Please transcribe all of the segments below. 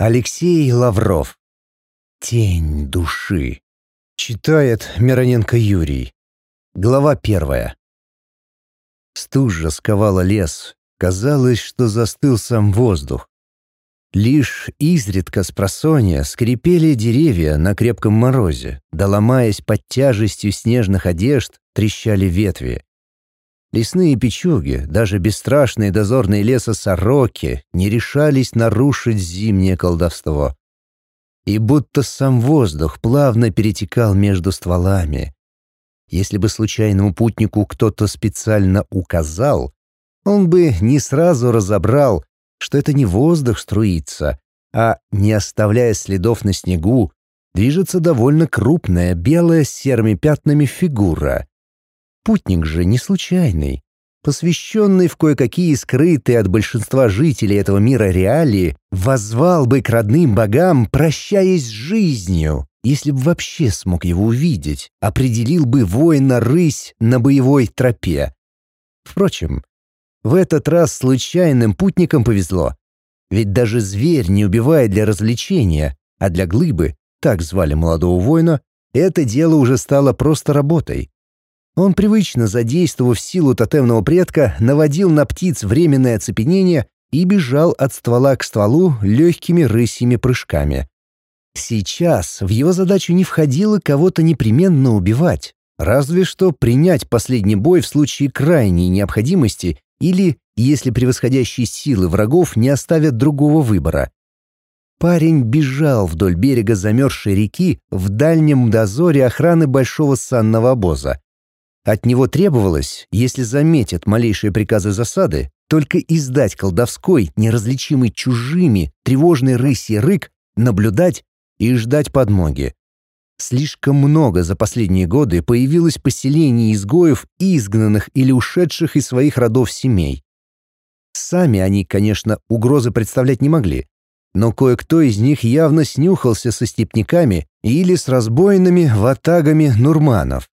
Алексей Лавров. Тень души. Читает Мироненко Юрий. Глава первая. Стужа сковала лес. Казалось, что застыл сам воздух. Лишь изредка с просонья скрипели деревья на крепком морозе, да ломаясь под тяжестью снежных одежд, трещали ветви. Лесные печуги, даже бесстрашные дозорные леса сороки, не решались нарушить зимнее колдовство. И будто сам воздух плавно перетекал между стволами. Если бы случайному путнику кто-то специально указал, он бы не сразу разобрал, что это не воздух струится, а, не оставляя следов на снегу, движется довольно крупная белая с серыми пятнами фигура. Путник же не случайный. Посвященный в кое-какие скрытые от большинства жителей этого мира реалии, возвал бы к родным богам, прощаясь с жизнью, если бы вообще смог его увидеть, определил бы воина-рысь на боевой тропе. Впрочем, в этот раз случайным путникам повезло. Ведь даже зверь не убивает для развлечения, а для глыбы, так звали молодого воина, это дело уже стало просто работой. Он привычно, задействовав силу тотемного предка, наводил на птиц временное оцепенение и бежал от ствола к стволу легкими рысьими прыжками. Сейчас в его задачу не входило кого-то непременно убивать, разве что принять последний бой в случае крайней необходимости или если превосходящие силы врагов не оставят другого выбора. Парень бежал вдоль берега замерзшей реки в дальнем дозоре охраны большого санного обоза. От него требовалось, если заметят малейшие приказы засады, только издать колдовской, неразличимый чужими, тревожный рысий рык, наблюдать и ждать подмоги. Слишком много за последние годы появилось поселений изгоев, изгнанных или ушедших из своих родов семей. Сами они, конечно, угрозы представлять не могли, но кое-кто из них явно снюхался со степняками или с разбойными ватагами нурманов.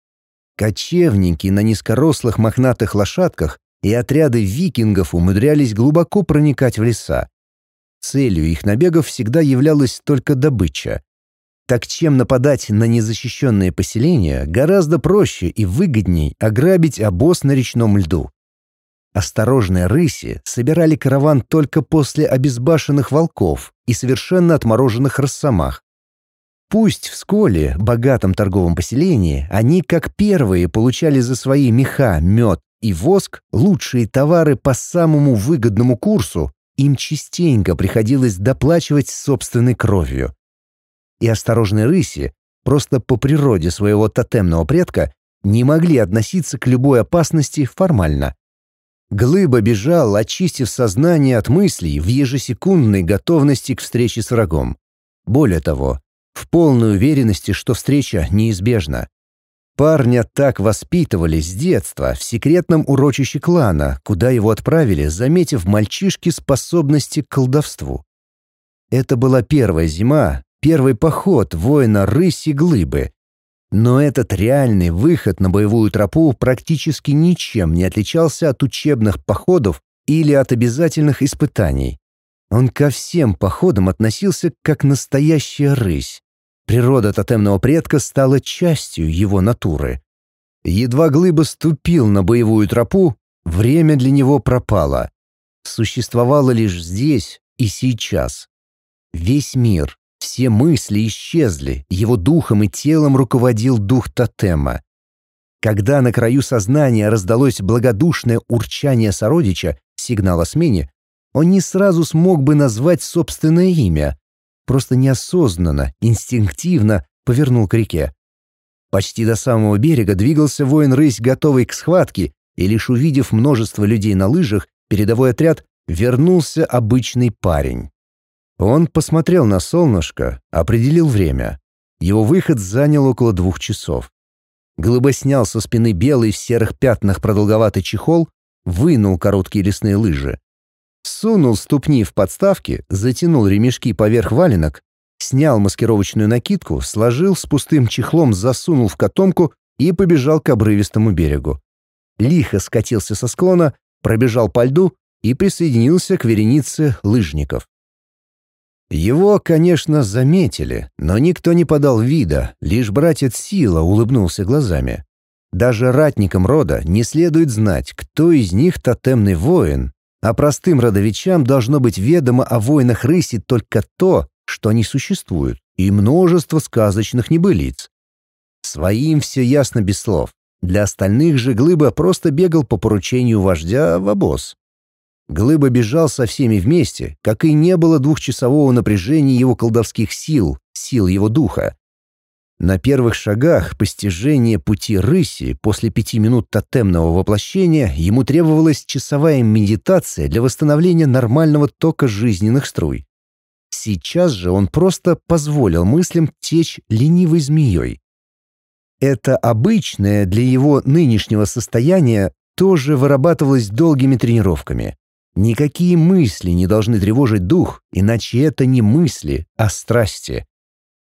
Кочевники на низкорослых мохнатых лошадках и отряды викингов умудрялись глубоко проникать в леса. Целью их набегов всегда являлась только добыча. Так чем нападать на незащищенные поселения гораздо проще и выгодней ограбить обоз на речном льду. Осторожные рыси собирали караван только после обезбашенных волков и совершенно отмороженных росомах, Пусть в Сколе, богатом торговом поселении, они как первые получали за свои меха, мед и воск лучшие товары по самому выгодному курсу, им частенько приходилось доплачивать собственной кровью. И осторожные рыси, просто по природе своего тотемного предка, не могли относиться к любой опасности формально. Глыба бежал, очистив сознание от мыслей в ежесекундной готовности к встрече с врагом. Более того, в полной уверенности, что встреча неизбежна. Парня так воспитывали с детства в секретном урочище клана, куда его отправили, заметив мальчишки способности к колдовству. Это была первая зима, первый поход воина рыси глыбы. Но этот реальный выход на боевую тропу практически ничем не отличался от учебных походов или от обязательных испытаний. Он ко всем походам относился как настоящая рысь. Природа тотемного предка стала частью его натуры. Едва Глыба ступил на боевую тропу, время для него пропало. Существовало лишь здесь и сейчас. Весь мир, все мысли исчезли, его духом и телом руководил дух тотема. Когда на краю сознания раздалось благодушное урчание сородича, сигнал о смене, он не сразу смог бы назвать собственное имя, просто неосознанно, инстинктивно повернул к реке. Почти до самого берега двигался воин-рысь, готовый к схватке, и лишь увидев множество людей на лыжах, передовой отряд вернулся обычный парень. Он посмотрел на солнышко, определил время. Его выход занял около двух часов. Глыба снял со спины белый в серых пятнах продолговатый чехол, вынул короткие лесные лыжи, Сунул ступни в подставки, затянул ремешки поверх валенок, снял маскировочную накидку, сложил с пустым чехлом, засунул в котомку и побежал к обрывистому берегу. Лихо скатился со склона, пробежал по льду и присоединился к веренице лыжников. Его, конечно, заметили, но никто не подал вида, лишь братец Сила улыбнулся глазами. Даже ратникам рода не следует знать, кто из них тотемный воин, а простым родовичам должно быть ведомо о воинах рыси только то, что они существуют, и множество сказочных небылиц. Своим все ясно без слов. Для остальных же Глыба просто бегал по поручению вождя в обоз. Глыба бежал со всеми вместе, как и не было двухчасового напряжения его колдовских сил, сил его духа. На первых шагах постижения пути рыси после пяти минут тотемного воплощения ему требовалась часовая медитация для восстановления нормального тока жизненных струй. Сейчас же он просто позволил мыслям течь ленивой змеей. Это обычное для его нынешнего состояния тоже вырабатывалось долгими тренировками. Никакие мысли не должны тревожить дух, иначе это не мысли, а страсти.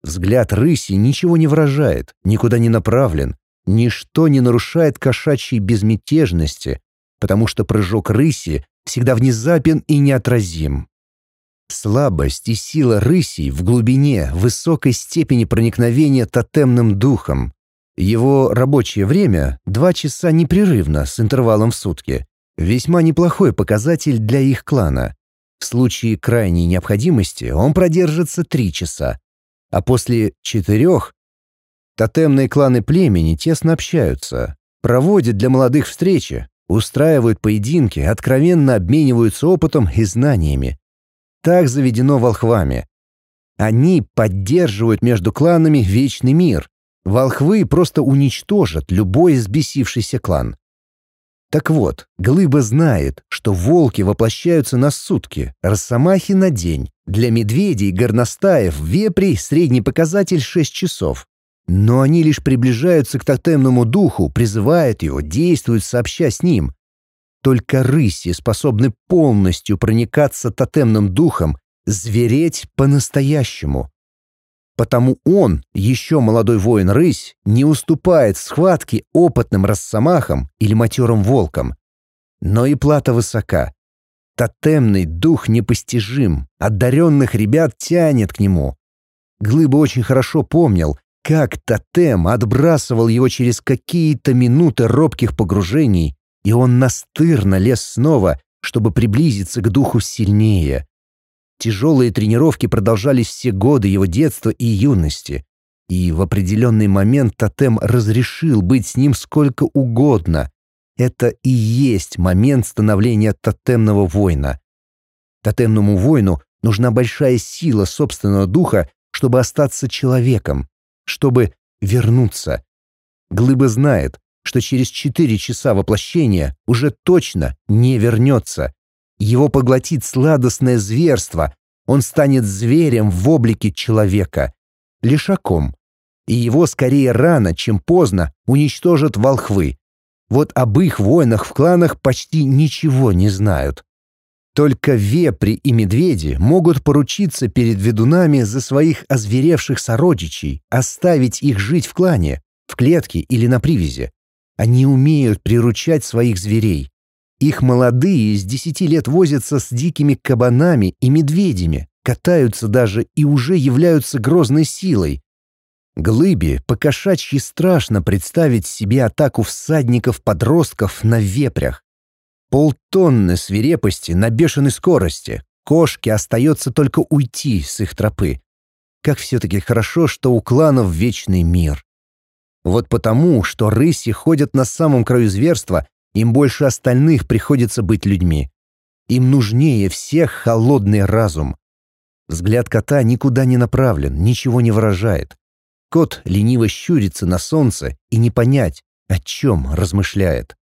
Взгляд рыси ничего не выражает, никуда не направлен, ничто не нарушает кошачьей безмятежности, потому что прыжок рыси всегда внезапен и неотразим. Слабость и сила рысей в глубине высокой степени проникновения тотемным духом. Его рабочее время — два часа непрерывно с интервалом в сутки. Весьма неплохой показатель для их клана. В случае крайней необходимости он продержится три часа, а после четырех тотемные кланы племени тесно общаются, проводят для молодых встречи, устраивают поединки, откровенно обмениваются опытом и знаниями. Так заведено волхвами. Они поддерживают между кланами вечный мир. Волхвы просто уничтожат любой взбесившийся клан. Так вот, Глыба знает, что волки воплощаются на сутки, росомахи на день. Для медведей, горностаев, вепрей средний показатель 6 часов. Но они лишь приближаются к тотемному духу, призывают его, действуют сообща с ним. Только рыси способны полностью проникаться тотемным духом, звереть по-настоящему. Потому он, еще молодой воин-рысь, не уступает схватке опытным росомахам или матерым волкам. Но и плата высока. Тотемный дух непостижим, одаренных ребят тянет к нему. Глыба очень хорошо помнил, как тотем отбрасывал его через какие-то минуты робких погружений, и он настырно лез снова, чтобы приблизиться к духу сильнее. Тяжелые тренировки продолжались все годы его детства и юности. И в определенный момент тотем разрешил быть с ним сколько угодно. Это и есть момент становления тотемного воина. Тотемному воину нужна большая сила собственного духа, чтобы остаться человеком, чтобы вернуться. Глыба знает, что через четыре часа воплощения уже точно не вернется. Его поглотит сладостное зверство. Он станет зверем в облике человека, лишаком. И его скорее рано, чем поздно уничтожат волхвы. Вот об их войнах в кланах почти ничего не знают. Только вепри и медведи могут поручиться перед ведунами за своих озверевших сородичей, оставить их жить в клане, в клетке или на привязи. Они умеют приручать своих зверей. Их молодые с десяти лет возятся с дикими кабанами и медведями, катаются даже и уже являются грозной силой. Глыбе покошачьи страшно представить себе атаку всадников-подростков на вепрях. Полтонны свирепости на бешеной скорости. Кошке остается только уйти с их тропы. Как все-таки хорошо, что у кланов вечный мир. Вот потому, что рыси ходят на самом краю зверства, им больше остальных приходится быть людьми. Им нужнее всех холодный разум. Взгляд кота никуда не направлен, ничего не выражает. Кот лениво щурится на солнце и не понять, о чем размышляет.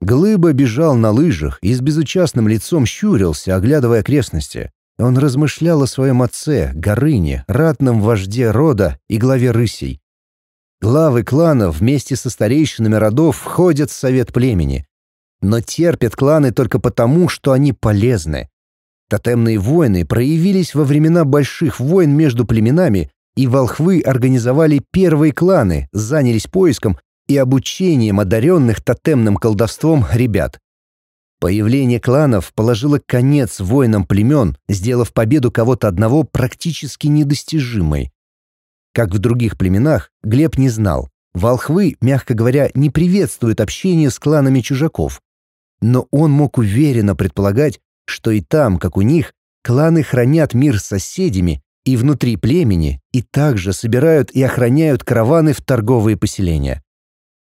Глыба бежал на лыжах и с безучастным лицом щурился, оглядывая окрестности. Он размышлял о своем отце, Горыне, ратном вожде рода и главе рысей. Главы кланов вместе со старейшинами родов входят в совет племени. Но терпят кланы только потому, что они полезны. Тотемные войны проявились во времена больших войн между племенами, и волхвы организовали первые кланы, занялись поиском и обучением одаренных тотемным колдовством ребят. Появление кланов положило конец воинам племен, сделав победу кого-то одного практически недостижимой. Как в других племенах, Глеб не знал. Волхвы, мягко говоря, не приветствуют общение с кланами чужаков. Но он мог уверенно предполагать, что и там, как у них, кланы хранят мир с соседями и внутри племени, и также собирают и охраняют караваны в торговые поселения.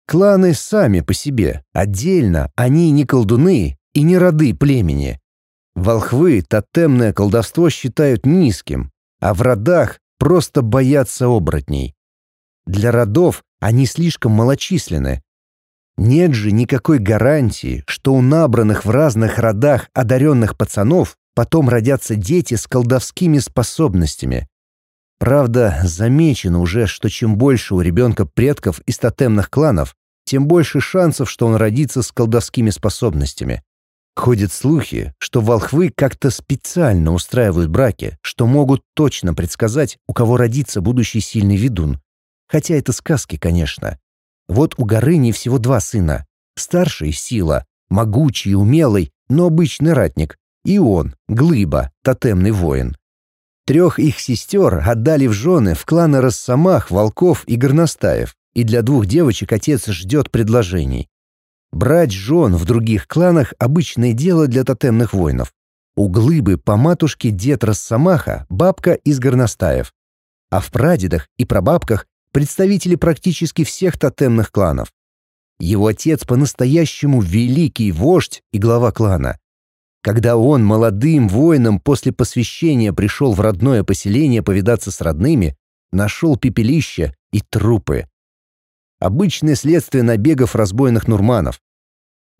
Кланы сами по себе, отдельно, они не колдуны и не роды племени. Волхвы тотемное колдовство считают низким, а в родах просто боятся оборотней. Для родов они слишком малочисленны. Нет же никакой гарантии, что у набранных в разных родах одаренных пацанов потом родятся дети с колдовскими способностями. Правда, замечено уже, что чем больше у ребенка предков из тотемных кланов, тем больше шансов, что он родится с колдовскими способностями. Ходят слухи, что волхвы как-то специально устраивают браки, что могут точно предсказать, у кого родится будущий сильный ведун. Хотя это сказки, конечно. Вот у Горыни всего два сына. Старший — Сила, могучий и умелый, но обычный ратник. И он — Глыба, тотемный воин. Трех их сестер отдали в жены в кланы Росомах, Волков и Горностаев, и для двух девочек отец ждет предложений. Брать жен в других кланах — обычное дело для тотемных воинов. У Глыбы по матушке дед Росомаха, бабка из Горностаев. А в прадедах и прабабках представители практически всех тотемных кланов. Его отец по-настоящему великий вождь и глава клана. Когда он молодым воином после посвящения пришел в родное поселение повидаться с родными, нашел пепелище и трупы. Обычное следствие набегов разбойных нурманов.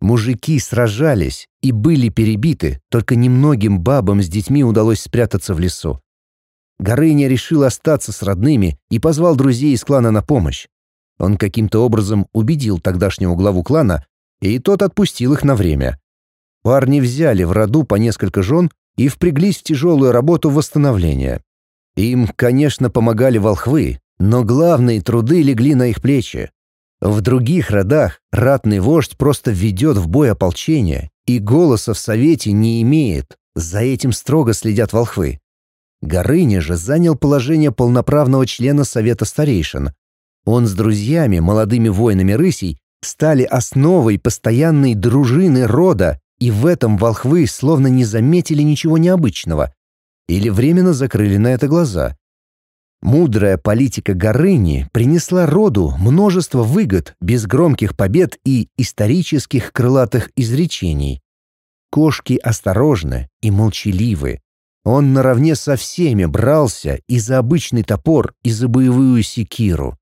Мужики сражались и были перебиты, только немногим бабам с детьми удалось спрятаться в лесу. Горыня решил остаться с родными и позвал друзей из клана на помощь. Он каким-то образом убедил тогдашнего главу клана, и тот отпустил их на время. Парни взяли в роду по несколько жен и впряглись в тяжелую работу восстановления. Им, конечно, помогали волхвы, но главные труды легли на их плечи. В других родах ратный вождь просто ведет в бой ополчение и голоса в совете не имеет, за этим строго следят волхвы. Горыня же занял положение полноправного члена совета старейшин. Он с друзьями, молодыми воинами рысей, стали основой постоянной дружины рода и в этом волхвы словно не заметили ничего необычного или временно закрыли на это глаза. Мудрая политика Горыни принесла роду множество выгод без громких побед и исторических крылатых изречений. Кошки осторожны и молчаливы. Он наравне со всеми брался и за обычный топор, и за боевую секиру.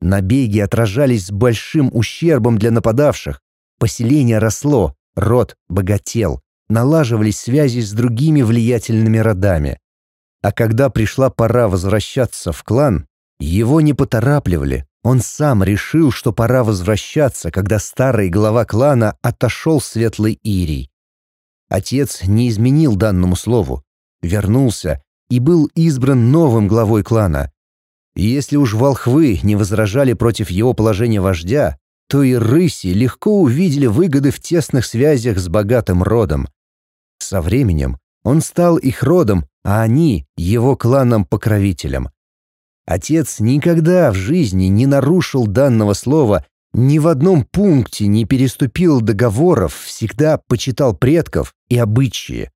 Набеги отражались с большим ущербом для нападавших. Поселение росло, Род богател, налаживались связи с другими влиятельными родами. А когда пришла пора возвращаться в клан, его не поторапливали. Он сам решил, что пора возвращаться, когда старый глава клана отошел светлый Ирий. Отец не изменил данному слову, вернулся и был избран новым главой клана. Если уж волхвы не возражали против его положения вождя, то и рыси легко увидели выгоды в тесных связях с богатым родом. Со временем он стал их родом, а они — его кланом-покровителем. Отец никогда в жизни не нарушил данного слова, ни в одном пункте не переступил договоров, всегда почитал предков и обычаи.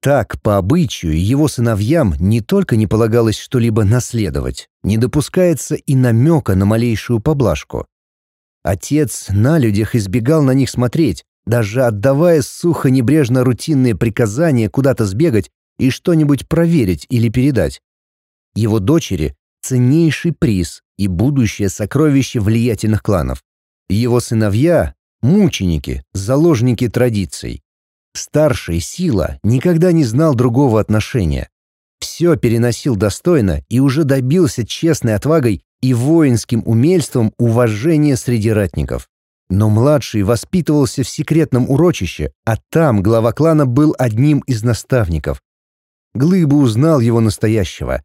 Так, по обычаю, его сыновьям не только не полагалось что-либо наследовать, не допускается и намека на малейшую поблажку. Отец на людях избегал на них смотреть, даже отдавая сухо-небрежно рутинные приказания куда-то сбегать и что-нибудь проверить или передать. Его дочери — ценнейший приз и будущее сокровище влиятельных кланов. Его сыновья — мученики, заложники традиций. Старший Сила никогда не знал другого отношения. Все переносил достойно и уже добился честной отвагой и воинским умельством уважения среди ратников. Но младший воспитывался в секретном урочище, а там глава клана был одним из наставников. Глыба узнал его настоящего.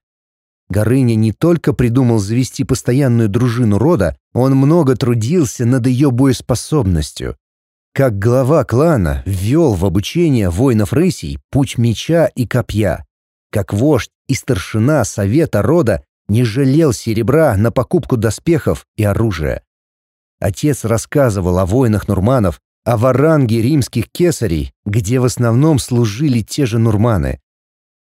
Горыня не только придумал завести постоянную дружину рода, он много трудился над ее боеспособностью. как глава клана ввел в обучение воинов-рысей путь меча и копья, как вождь и старшина совета рода не жалел серебра на покупку доспехов и оружия. Отец рассказывал о воинах нурманов, о варанге римских кесарей, где в основном служили те же нурманы.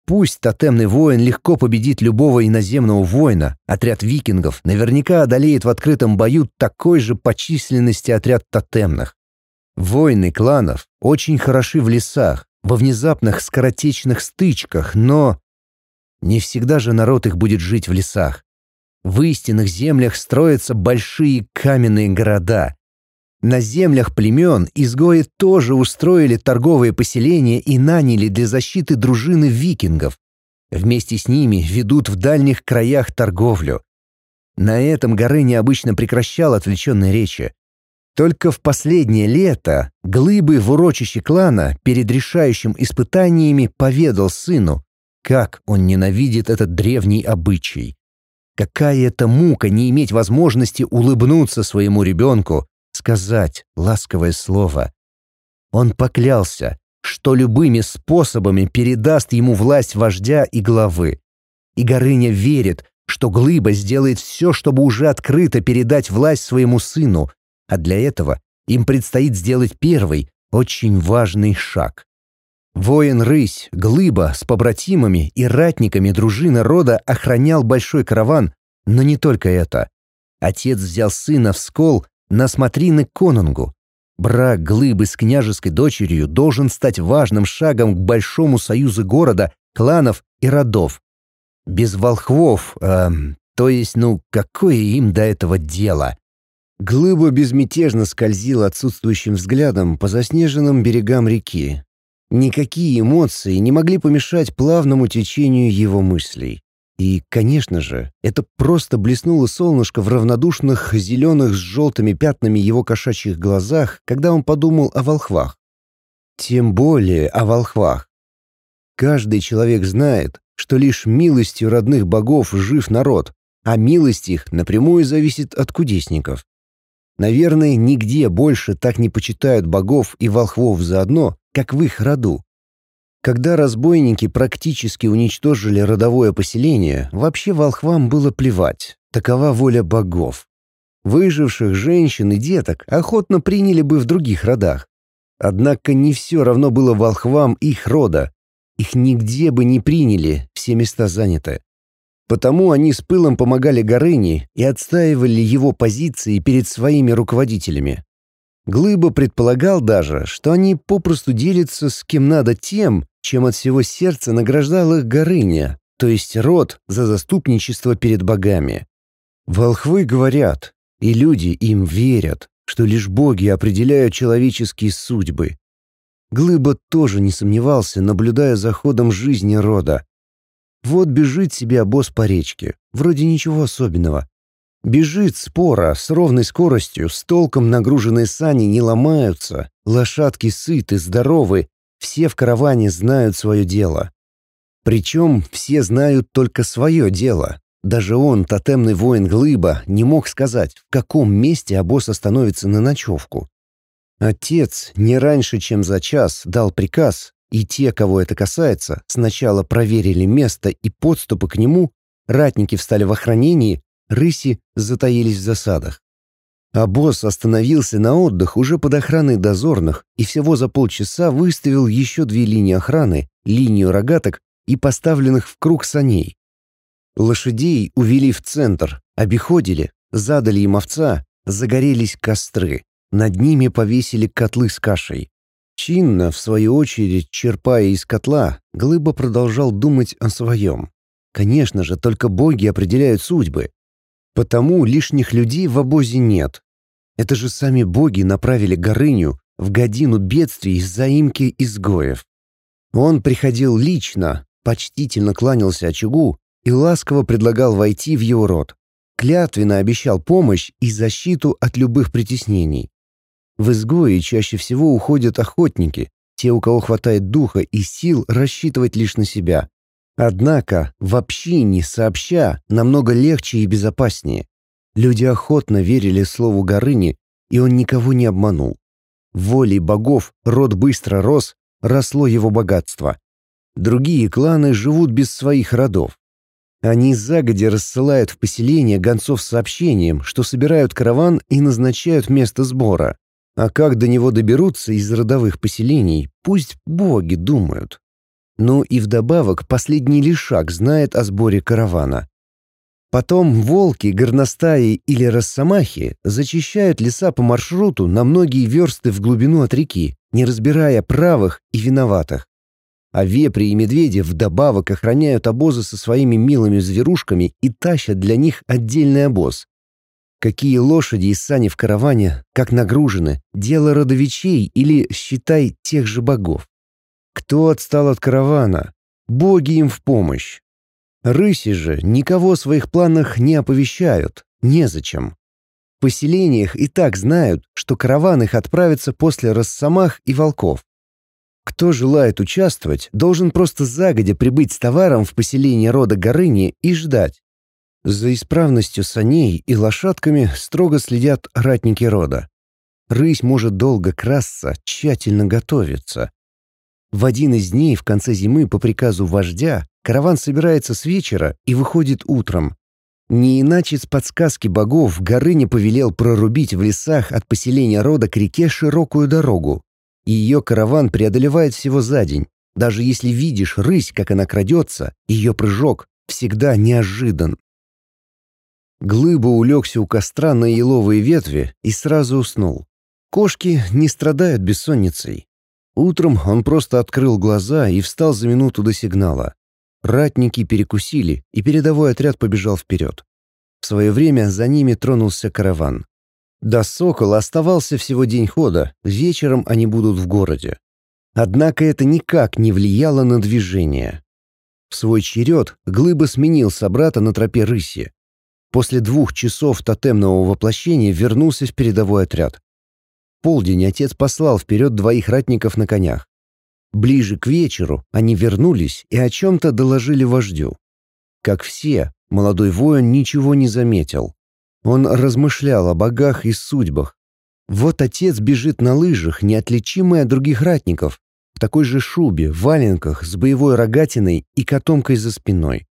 Пусть тотемный воин легко победит любого иноземного воина, отряд викингов наверняка одолеет в открытом бою такой же по численности отряд тотемных. Воины кланов очень хороши в лесах, во внезапных скоротечных стычках, но не всегда же народ их будет жить в лесах. В истинных землях строятся большие каменные города. На землях племен изгои тоже устроили торговые поселения и наняли для защиты дружины викингов. Вместе с ними ведут в дальних краях торговлю. На этом Горыня обычно прекращал отвлеченные речи. Только в последнее лето Глыбы в урочище клана перед решающим испытаниями поведал сыну, как он ненавидит этот древний обычай. Какая это мука не иметь возможности улыбнуться своему ребенку, сказать ласковое слово. Он поклялся, что любыми способами передаст ему власть вождя и главы. И Горыня верит, что Глыба сделает все, чтобы уже открыто передать власть своему сыну, а для этого им предстоит сделать первый, очень важный шаг. Воин-рысь, глыба с побратимами и ратниками дружины рода охранял большой караван, но не только это. Отец взял сына в скол на смотрины конунгу. Брак глыбы с княжеской дочерью должен стать важным шагом к большому союзу города, кланов и родов. Без волхвов, э, то есть, ну, какое им до этого дело? Глыба безмятежно скользил отсутствующим взглядом по заснеженным берегам реки, Никакие эмоции не могли помешать плавному течению его мыслей. И, конечно же, это просто блеснуло солнышко в равнодушных зеленых с желтыми пятнами его кошачьих глазах, когда он подумал о волхвах. Тем более о волхвах. Каждый человек знает, что лишь милостью родных богов жив народ, а милость их напрямую зависит от кудесников. Наверное, нигде больше так не почитают богов и волхвов заодно, как в их роду. Когда разбойники практически уничтожили родовое поселение, вообще волхвам было плевать, такова воля богов. Выживших женщин и деток охотно приняли бы в других родах. Однако не все равно было волхвам их рода. Их нигде бы не приняли, все места заняты. Потому они с пылом помогали Горыне и отстаивали его позиции перед своими руководителями. Глыба предполагал даже, что они попросту делятся с кем надо тем, чем от всего сердца награждал их Горыня, то есть род за заступничество перед богами. Волхвы говорят, и люди им верят, что лишь боги определяют человеческие судьбы. Глыба тоже не сомневался, наблюдая за ходом жизни рода. Вот бежит себе обоз по речке, вроде ничего особенного. Бежит спора с ровной скоростью, с толком нагруженные сани не ломаются, лошадки сыты, здоровы, все в караване знают свое дело. Причем все знают только свое дело. Даже он, тотемный воин Глыба, не мог сказать, в каком месте обоз остановится на ночевку. Отец не раньше, чем за час, дал приказ, и те, кого это касается, сначала проверили место и подступы к нему, ратники встали в охранении, рыси затаились в засадах. А босс остановился на отдых уже под охраной дозорных и всего за полчаса выставил еще две линии охраны, линию рогаток и поставленных в круг саней. Лошадей увели в центр, обиходили, задали им овца, загорелись костры. Над ними повесили котлы с кашей. Чинно, в свою очередь, черпая из котла, Глыба продолжал думать о своем. Конечно же, только боги определяют судьбы, Потому лишних людей в обозе нет. Это же сами боги направили Горыню в годину бедствий из заимки изгоев. Он приходил лично, почтительно кланялся очагу и ласково предлагал войти в его род. Клятвенно обещал помощь и защиту от любых притеснений. В изгои чаще всего уходят охотники, те, у кого хватает духа и сил рассчитывать лишь на себя. Однако в общине сообща намного легче и безопаснее. Люди охотно верили слову Горыни, и он никого не обманул. Волей богов род быстро рос, росло его богатство. Другие кланы живут без своих родов. Они загодя рассылают в поселение гонцов с сообщением, что собирают караван и назначают место сбора. А как до него доберутся из родовых поселений, пусть боги думают. Ну и вдобавок последний лишак знает о сборе каравана. Потом волки, горностаи или росомахи зачищают леса по маршруту на многие версты в глубину от реки, не разбирая правых и виноватых. А вепри и медведи вдобавок охраняют обозы со своими милыми зверушками и тащат для них отдельный обоз. Какие лошади и сани в караване, как нагружены, дело родовичей или, считай, тех же богов. Кто отстал от каравана? Боги им в помощь. Рыси же никого о своих планах не оповещают, незачем. В поселениях и так знают, что караван их отправится после росомах и волков. Кто желает участвовать, должен просто загодя прибыть с товаром в поселение рода Горыни и ждать. За исправностью саней и лошадками строго следят ратники рода. Рысь может долго красться, тщательно готовиться. В один из дней в конце зимы по приказу вождя Караван собирается с вечера и выходит утром. Не иначе с подсказки богов Горыня повелел прорубить в лесах от поселения рода к реке широкую дорогу. И ее караван преодолевает всего за день. Даже если видишь рысь, как она крадется, ее прыжок всегда неожидан. Глыба улегся у костра на еловые ветви и сразу уснул. Кошки не страдают бессонницей. Утром он просто открыл глаза и встал за минуту до сигнала. Ратники перекусили, и передовой отряд побежал вперед. В свое время за ними тронулся караван. До Сокола оставался всего день хода, вечером они будут в городе. Однако это никак не влияло на движение. В свой черед Глыба сменил собрата на тропе рыси. После двух часов тотемного воплощения вернулся в передовой отряд. Полдень отец послал вперед двоих ратников на конях. Ближе к вечеру они вернулись и о чем-то доложили вождю. Как все, молодой воин ничего не заметил. Он размышлял о богах и судьбах. Вот отец бежит на лыжах, неотличимый от других ратников, в такой же шубе, валенках, с боевой рогатиной и котомкой за спиной.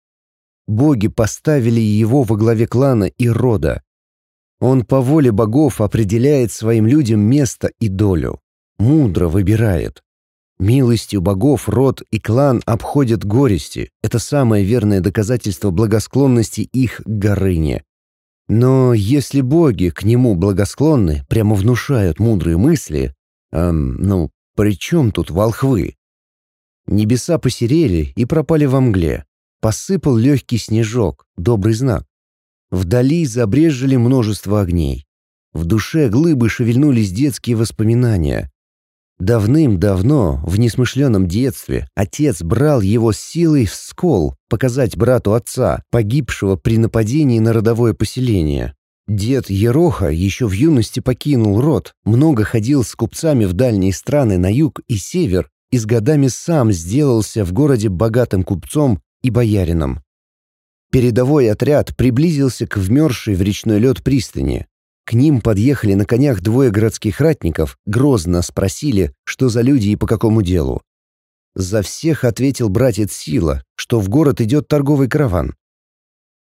Боги поставили его во главе клана и рода. Он по воле богов определяет своим людям место и долю. Мудро выбирает. Милостью богов род и клан обходят горести. Это самое верное доказательство благосклонности их к Горыне. Но если боги к нему благосклонны, прямо внушают мудрые мысли, эм, ну, при чем тут волхвы? Небеса посерели и пропали во мгле. Посыпал легкий снежок, добрый знак. Вдали забрежили множество огней. В душе глыбы шевельнулись детские воспоминания. Давным-давно, в несмышленном детстве, отец брал его силой в скол показать брату отца, погибшего при нападении на родовое поселение. Дед Ероха еще в юности покинул род, много ходил с купцами в дальние страны на юг и север и с годами сам сделался в городе богатым купцом и боярином. Передовой отряд приблизился к вмерзшей в речной лед пристани, к ним подъехали на конях двое городских ратников, грозно спросили, что за люди и по какому делу. За всех ответил братец Сила, что в город идет торговый караван.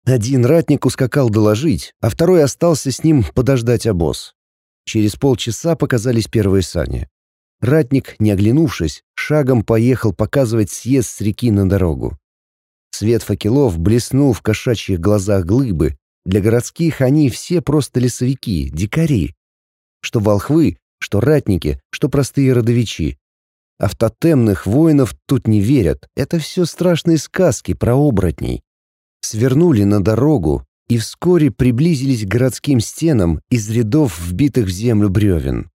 Один ратник ускакал доложить, а второй остался с ним подождать обоз. Через полчаса показались первые сани. Ратник, не оглянувшись, шагом поехал показывать съезд с реки на дорогу. Свет факелов блеснул в кошачьих глазах глыбы, для городских они все просто лесовики, дикари. Что волхвы, что ратники, что простые родовичи. А в тотемных воинов тут не верят. Это все страшные сказки про оборотней. Свернули на дорогу и вскоре приблизились к городским стенам из рядов вбитых в землю бревен.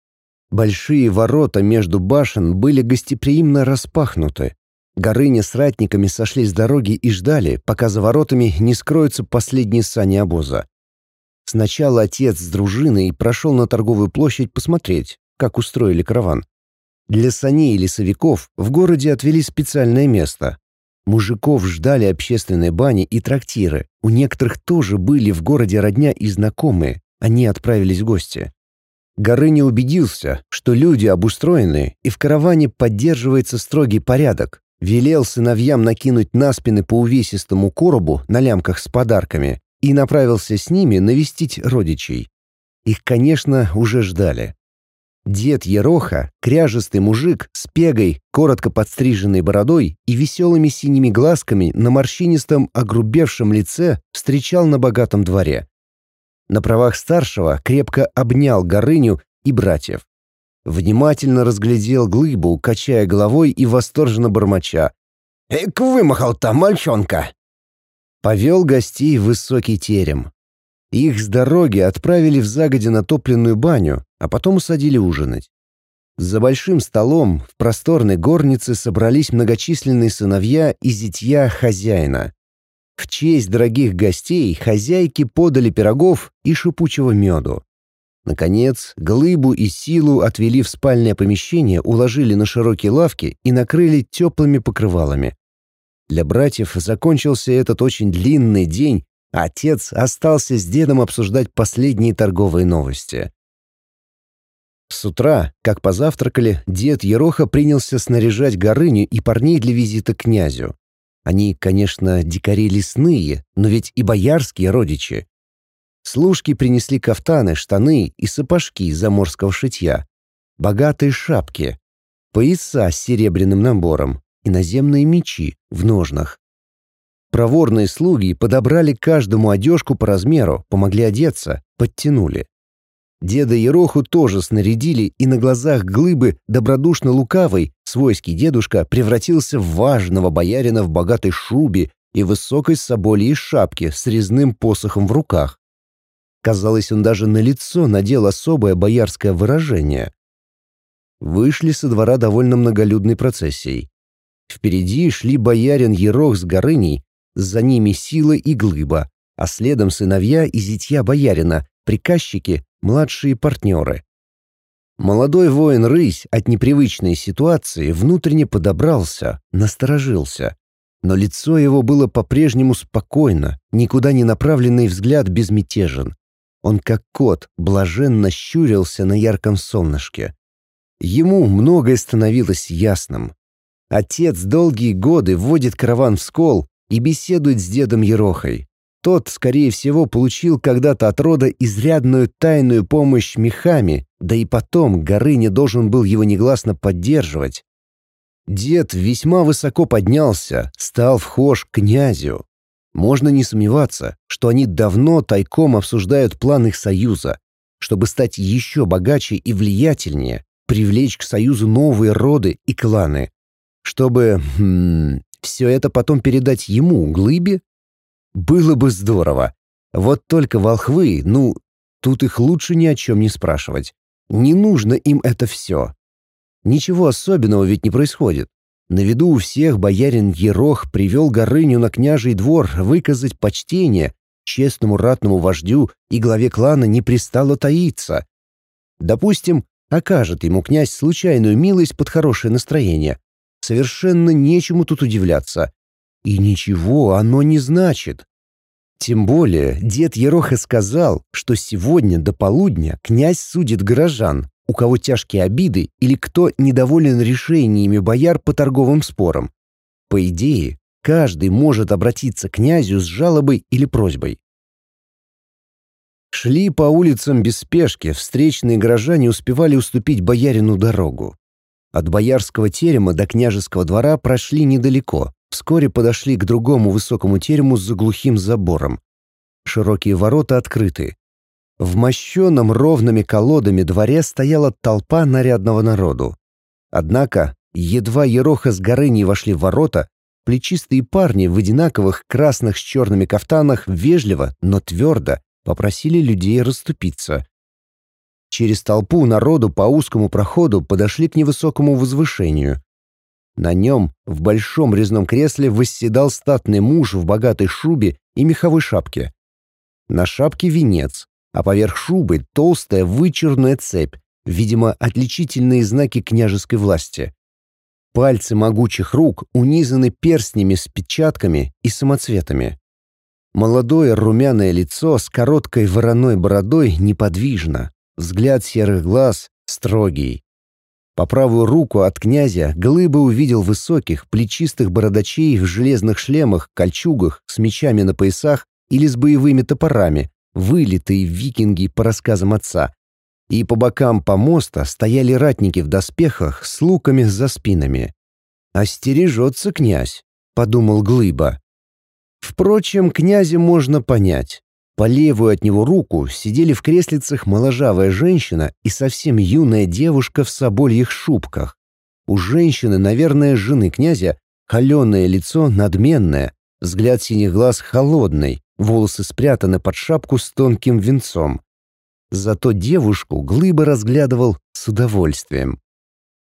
Большие ворота между башен были гостеприимно распахнуты. Горыня с ратниками сошли с дороги и ждали, пока за воротами не скроются последние сани обоза. Сначала отец с дружиной прошел на торговую площадь посмотреть, как устроили караван. Для саней и лесовиков в городе отвели специальное место. Мужиков ждали общественные бани и трактиры. У некоторых тоже были в городе родня и знакомые. Они отправились в гости. Горыня убедился, что люди обустроены, и в караване поддерживается строгий порядок. Велел сыновьям накинуть на спины по увесистому коробу на лямках с подарками и направился с ними навестить родичей. Их, конечно, уже ждали. Дед Ероха, кряжестый мужик с пегой, коротко подстриженной бородой и веселыми синими глазками на морщинистом, огрубевшем лице, встречал на богатом дворе. На правах старшего крепко обнял Горыню и братьев. Внимательно разглядел глыбу, качая головой и восторженно бормоча. «Эк, вымахал там, мальчонка!» Повел гостей в высокий терем. Их с дороги отправили в загоди натопленную баню, а потом усадили ужинать. За большим столом в просторной горнице собрались многочисленные сыновья и зятья хозяина. В честь дорогих гостей хозяйки подали пирогов и шипучего меду. Наконец, глыбу и силу отвели в спальное помещение, уложили на широкие лавки и накрыли теплыми покрывалами. Для братьев закончился этот очень длинный день, а отец остался с дедом обсуждать последние торговые новости. С утра, как позавтракали, дед Ероха принялся снаряжать Горыню и парней для визита к князю. Они, конечно, дикари лесные, но ведь и боярские родичи. Служки принесли кафтаны, штаны и сапожки из заморского шитья, богатые шапки, пояса с серебряным набором и наземные мечи в ножнах. Проворные слуги подобрали каждому одежку по размеру, помогли одеться, подтянули. Деда Ероху тоже снарядили, и на глазах глыбы добродушно лукавый свойский дедушка превратился в важного боярина в богатой шубе и высокой собольей шапке с резным посохом в руках. Казалось, он даже на лицо надел особое боярское выражение. Вышли со двора довольно многолюдной процессией. Впереди шли боярин Ерох с Горыней, за ними Сила и Глыба, а следом сыновья и зятья боярина, приказчики, младшие партнеры. Молодой воин Рысь от непривычной ситуации внутренне подобрался, насторожился. Но лицо его было по-прежнему спокойно, никуда не направленный взгляд безмятежен. Он, как кот, блаженно щурился на ярком солнышке. Ему многое становилось ясным. Отец долгие годы вводит караван в скол и беседует с дедом Ерохой. Тот, скорее всего, получил когда-то от рода изрядную тайную помощь мехами, да и потом Горыня должен был его негласно поддерживать. Дед весьма высоко поднялся, стал вхож к князю. Можно не сомневаться, что они давно тайком обсуждают план их союза, чтобы стать еще богаче и влиятельнее, привлечь к союзу новые роды и кланы. Чтобы хм, все это потом передать ему, Глыбе? Было бы здорово. Вот только волхвы, ну, тут их лучше ни о чем не спрашивать. Не нужно им это все. Ничего особенного ведь не происходит. На виду у всех боярин Ерох привел Горыню на княжий двор выказать почтение, честному ратному вождю и главе клана не пристало таиться. Допустим, окажет ему князь случайную милость под хорошее настроение. Совершенно нечему тут удивляться. И ничего оно не значит. Тем более дед Ероха сказал, что сегодня до полудня князь судит горожан, у кого тяжкие обиды или кто недоволен решениями бояр по торговым спорам. По идее, каждый может обратиться к князю с жалобой или просьбой. Шли по улицам без спешки, встречные горожане успевали уступить боярину дорогу. От боярского терема до княжеского двора прошли недалеко, вскоре подошли к другому высокому терему с глухим забором. Широкие ворота открыты, в мощенном ровными колодами дворе стояла толпа нарядного народу. Однако, едва Ероха с Горыней вошли в ворота, плечистые парни в одинаковых красных с черными кафтанах вежливо, но твердо попросили людей расступиться. Через толпу народу по узкому проходу подошли к невысокому возвышению. На нем, в большом резном кресле, восседал статный муж в богатой шубе и меховой шапке. На шапке венец, а поверх шубы толстая вычурная цепь, видимо, отличительные знаки княжеской власти. Пальцы могучих рук унизаны перстнями с печатками и самоцветами. Молодое румяное лицо с короткой вороной бородой неподвижно, взгляд серых глаз строгий. По правую руку от князя Глыба увидел высоких, плечистых бородачей в железных шлемах, кольчугах, с мечами на поясах или с боевыми топорами, вылитые викинги по рассказам отца. И по бокам помоста стояли ратники в доспехах с луками за спинами. «Остережется князь», — подумал Глыба. Впрочем, князя можно понять. По левую от него руку сидели в креслицах моложавая женщина и совсем юная девушка в собольих шубках. У женщины, наверное, жены князя, холеное лицо надменное, взгляд синих глаз холодный, волосы спрятаны под шапку с тонким венцом. Зато девушку Глыба разглядывал с удовольствием.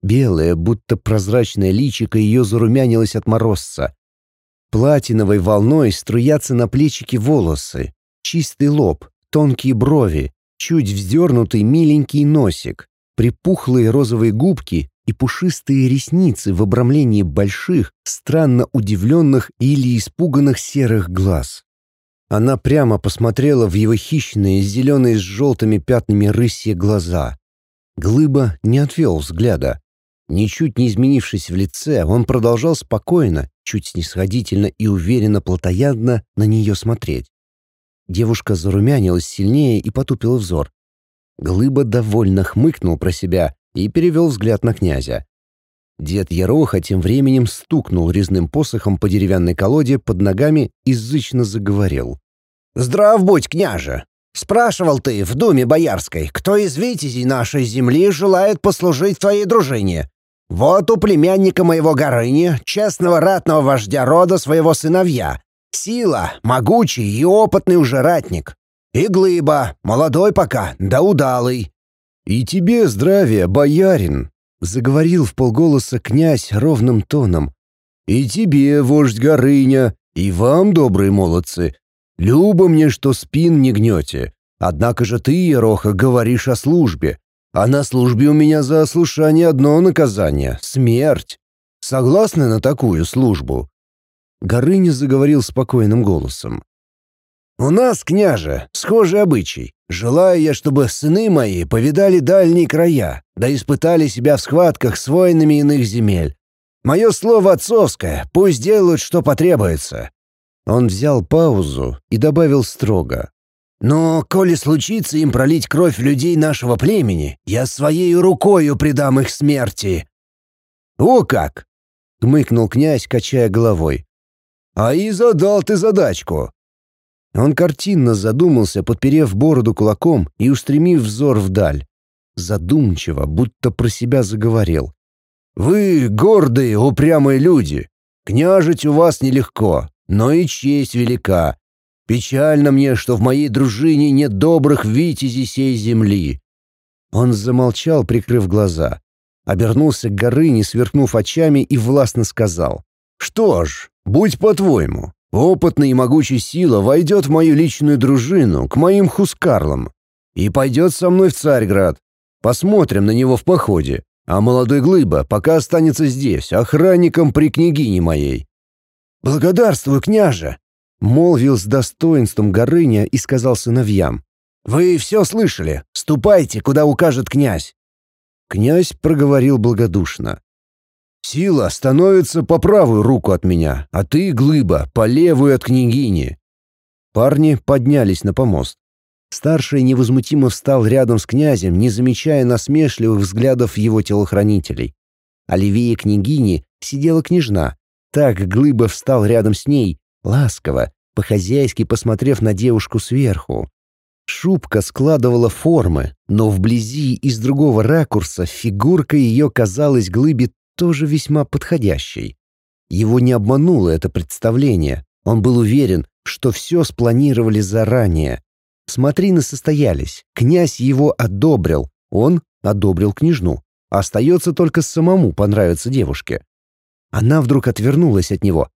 Белое, будто прозрачное личико ее зарумянилось от морозца. Платиновой волной струятся на плечики волосы, чистый лоб, тонкие брови, чуть вздернутый миленький носик, припухлые розовые губки и пушистые ресницы в обрамлении больших, странно удивленных или испуганных серых глаз. Она прямо посмотрела в его хищные, зеленые с желтыми пятнами рысье глаза. Глыба не отвел взгляда. Ничуть не изменившись в лице, он продолжал спокойно, чуть снисходительно и уверенно плотоядно на нее смотреть. Девушка зарумянилась сильнее и потупила взор. Глыба довольно хмыкнул про себя и перевел взгляд на князя. Дед Яроха тем временем стукнул резным посохом по деревянной колоде под ногами и зычно заговорил. «Здрав будь, княже! Спрашивал ты в думе боярской, кто из витязей нашей земли желает послужить твоей дружине. Вот у племянника моего Горыни, честного ратного вождя рода своего сыновья, сила, могучий и опытный уже ратник. И глыба, молодой пока, да удалый. «И тебе здравия, боярин!» — заговорил в полголоса князь ровным тоном. «И тебе, вождь Горыня, и вам, добрые молодцы. Любо мне, что спин не гнете. Однако же ты, Ероха, говоришь о службе. А на службе у меня за ослушание одно наказание — смерть. Согласны на такую службу?» Горыня заговорил спокойным голосом. «У нас, княже, схожий обычай. Желаю я, чтобы сыны мои повидали дальние края, да испытали себя в схватках с воинами иных земель. Мое слово отцовское, пусть делают, что потребуется». Он взял паузу и добавил строго. Но, коли случится им пролить кровь людей нашего племени, я своей рукою предам их смерти». «О как!» — гмыкнул князь, качая головой. «А и задал ты задачку!» Он картинно задумался, подперев бороду кулаком и устремив взор вдаль. Задумчиво, будто про себя заговорил. «Вы гордые, упрямые люди. Княжить у вас нелегко, но и честь велика. Печально мне, что в моей дружине нет добрых витязей сей земли». Он замолчал, прикрыв глаза. Обернулся к Горыне, сверкнув очами, и властно сказал. «Что ж, будь по-твоему. Опытная и могучая сила войдет в мою личную дружину, к моим хускарлам, и пойдет со мной в Царьград. Посмотрим на него в походе, а молодой Глыба пока останется здесь, охранником при княгине моей». «Благодарствую, княже!» Молвил с достоинством Горыня и сказал сыновьям. «Вы все слышали. Ступайте, куда укажет князь». Князь проговорил благодушно. «Сила становится по правую руку от меня, а ты, глыба, по левую от княгини». Парни поднялись на помост. Старший невозмутимо встал рядом с князем, не замечая насмешливых взглядов его телохранителей. А левее княгини сидела княжна. Так Глыба встал рядом с ней, ласково, по-хозяйски посмотрев на девушку сверху. Шубка складывала формы, но вблизи из другого ракурса фигурка ее казалась глыбе тоже весьма подходящей. Его не обмануло это представление. Он был уверен, что все спланировали заранее. Смотрины состоялись, князь его одобрил, он одобрил княжну. Остается только самому понравиться девушке. Она вдруг отвернулась от него.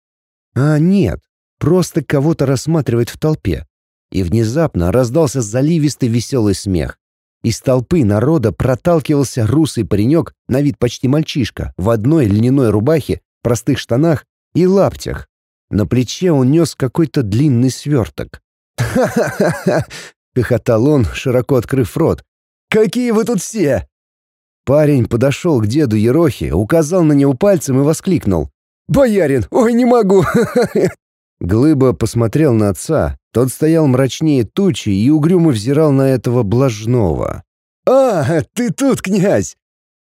А нет, просто кого-то рассматривает в толпе. И внезапно раздался заливистый веселый смех. Из толпы народа проталкивался русый паренек, на вид почти мальчишка, в одной льняной рубахе, простых штанах и лаптях. На плече он нес какой-то длинный сверток. «Ха-ха-ха!» — хохотал он, широко открыв рот. Какие вы тут все!» Парень подошел к деду Ерохе, указал на него пальцем и воскликнул. «Боярин, ой, не могу!» Глыба посмотрел на отца, тот стоял мрачнее тучи и угрюмо взирал на этого блажного. «А, ты тут, князь!»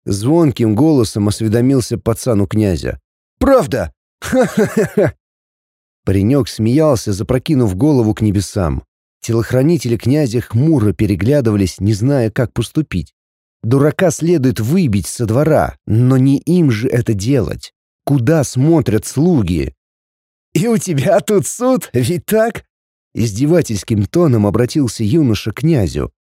Звонким голосом осведомился пацан у князя. «Правда? Ха-ха-ха!» Паренек смеялся, запрокинув голову к небесам. Телохранители князя хмуро переглядывались, не зная, как поступить. Дурака следует выбить со двора, но не им же это делать. Куда смотрят слуги? «И у тебя тут суд, ведь так?» Издевательским тоном обратился юноша к князю.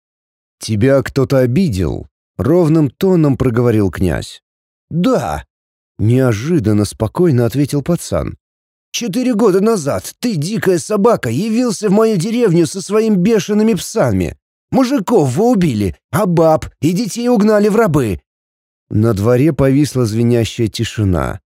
«Тебя кто-то обидел?» — ровным тоном проговорил князь. «Да», — неожиданно спокойно ответил пацан. «Четыре года назад ты, дикая собака, явился в мою деревню со своими бешеными псами. Мужиков вы убили, а баб и детей угнали в рабы». На дворе повисла звенящая тишина.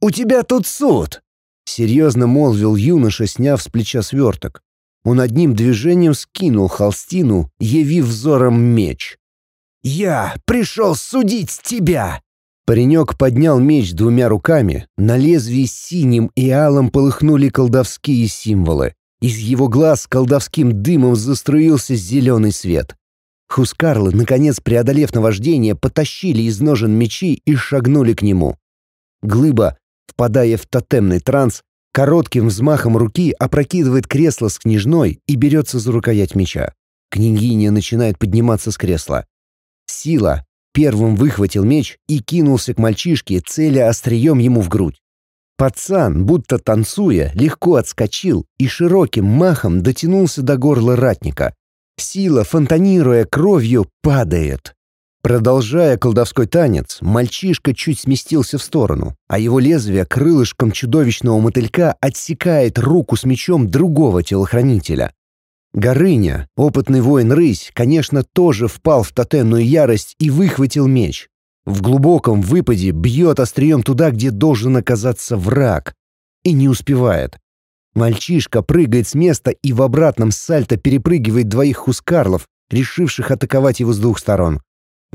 «У тебя тут суд!» — серьезно молвил юноша, сняв с плеча сверток. Он одним движением скинул холстину, явив взором меч. «Я пришел судить тебя!» Паренек поднял меч двумя руками, на лезвии синим и алым полыхнули колдовские символы. Из его глаз колдовским дымом заструился зеленый свет. Хускарлы, наконец преодолев наваждение, потащили из ножен мечи и шагнули к нему. Глыба, впадая в тотемный транс, коротким взмахом руки опрокидывает кресло с княжной и берется за рукоять меча. Княгиня начинает подниматься с кресла. Сила первым выхватил меч и кинулся к мальчишке, целя острием ему в грудь. Пацан, будто танцуя, легко отскочил и широким махом дотянулся до горла ратника. Сила, фонтанируя кровью, падает. Продолжая колдовской танец, мальчишка чуть сместился в сторону, а его лезвие крылышком чудовищного мотылька отсекает руку с мечом другого телохранителя. Горыня, опытный воин-рысь, конечно, тоже впал в тотемную ярость и выхватил меч. В глубоком выпаде бьет острием туда, где должен оказаться враг. И не успевает. Мальчишка прыгает с места и в обратном сальто перепрыгивает двоих хускарлов, решивших атаковать его с двух сторон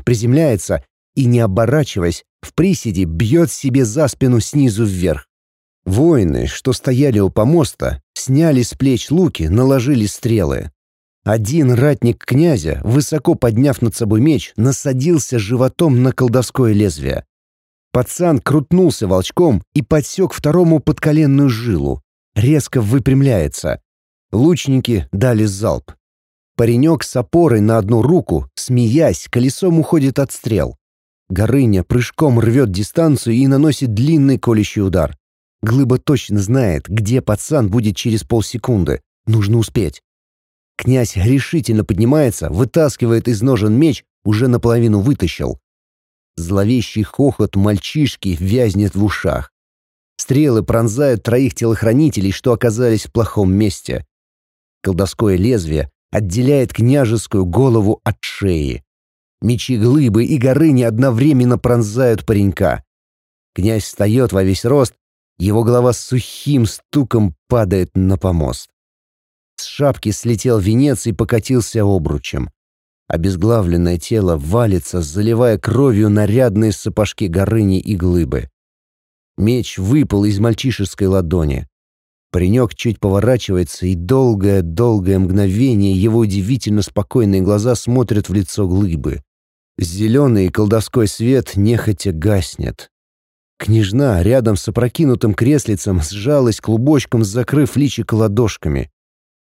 приземляется и, не оборачиваясь, в приседе бьет себе за спину снизу вверх. Воины, что стояли у помоста, сняли с плеч луки, наложили стрелы. Один ратник князя, высоко подняв над собой меч, насадился животом на колдовское лезвие. Пацан крутнулся волчком и подсек второму подколенную жилу. Резко выпрямляется. Лучники дали залп. Паренек с опорой на одну руку, смеясь, колесом уходит от стрел. Горыня прыжком рвет дистанцию и наносит длинный колющий удар. Глыба точно знает, где пацан будет через полсекунды. Нужно успеть. Князь решительно поднимается, вытаскивает из ножен меч, уже наполовину вытащил. Зловещий хохот мальчишки вязнет в ушах. Стрелы пронзают троих телохранителей, что оказались в плохом месте. Колдовское лезвие отделяет княжескую голову от шеи. Мечи глыбы и горыни одновременно пронзают паренька. Князь встает во весь рост, его голова с сухим стуком падает на помост. Шапки слетел венец и покатился обручем. Обезглавленное тело валится, заливая кровью нарядные сапожки горыни и глыбы. Меч выпал из мальчишеской ладони. Паренек чуть поворачивается, и долгое-долгое мгновение его удивительно спокойные глаза смотрят в лицо глыбы. Зеленый колдовской свет нехотя гаснет. Княжна рядом с опрокинутым креслицем сжалась клубочком, закрыв личико ладошками.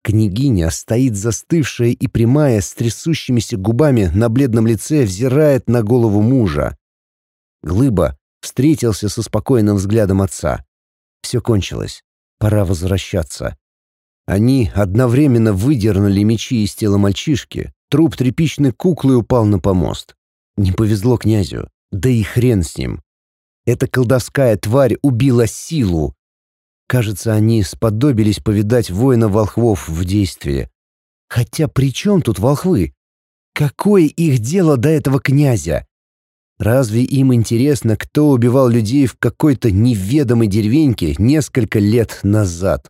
Княгиня стоит застывшая и прямая, с трясущимися губами на бледном лице, взирает на голову мужа. Глыба встретился со спокойным взглядом отца. Все кончилось. Пора возвращаться. Они одновременно выдернули мечи из тела мальчишки. Труп тряпичной куклы упал на помост. Не повезло князю. Да и хрен с ним. Эта колдовская тварь убила силу. Кажется, они сподобились повидать воина-волхвов в действии. Хотя при чем тут волхвы? Какое их дело до этого князя? Разве им интересно, кто убивал людей в какой-то неведомой деревеньке несколько лет назад?